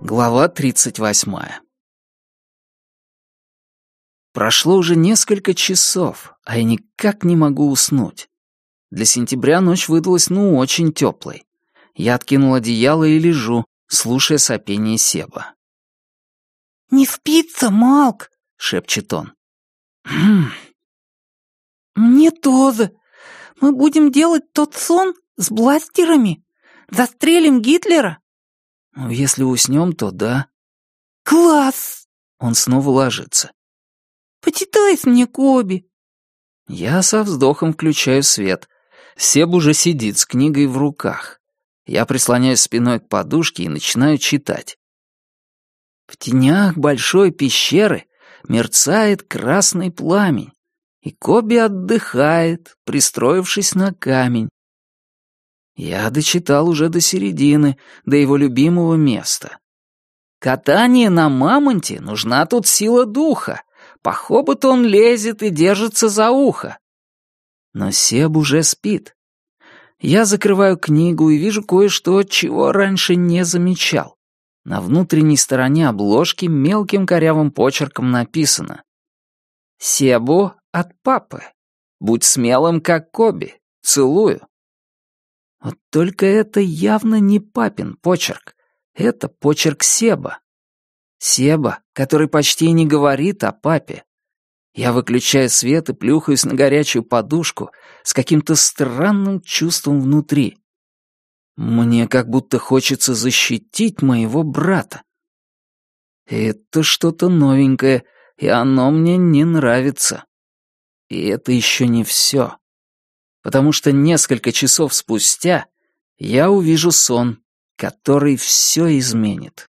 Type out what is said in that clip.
Глава тридцать восьмая Прошло уже несколько часов, а я никак не могу уснуть. Для сентября ночь выдалась ну очень теплой. Я откинул одеяло и лежу, слушая сопение Себа. «Не спится, Малк!» — шепчет он. «Хм...» «Мне тоже. Мы будем делать тот сон с бластерами. Застрелим Гитлера?» «Ну, если уснем, то да». «Класс!» Он снова ложится. «Почитай мне, Коби». Я со вздохом включаю свет. Себ уже сидит с книгой в руках. Я прислоняюсь спиной к подушке и начинаю читать. В тенях большой пещеры мерцает красный пламень, и Коби отдыхает, пристроившись на камень. Я дочитал уже до середины, до его любимого места. Катание на мамонте нужна тут сила духа. По хоботу он лезет и держится за ухо. Но Себ уже спит. Я закрываю книгу и вижу кое-что, чего раньше не замечал. На внутренней стороне обложки мелким корявым почерком написано «Себу от папы. Будь смелым, как Коби. Целую». Вот только это явно не папин почерк. Это почерк Себа. Себа, который почти не говорит о папе. Я выключаю свет и плюхаюсь на горячую подушку с каким-то странным чувством внутри. Мне как будто хочется защитить моего брата. Это что-то новенькое, и оно мне не нравится. И это еще не все. Потому что несколько часов спустя я увижу сон, который все изменит.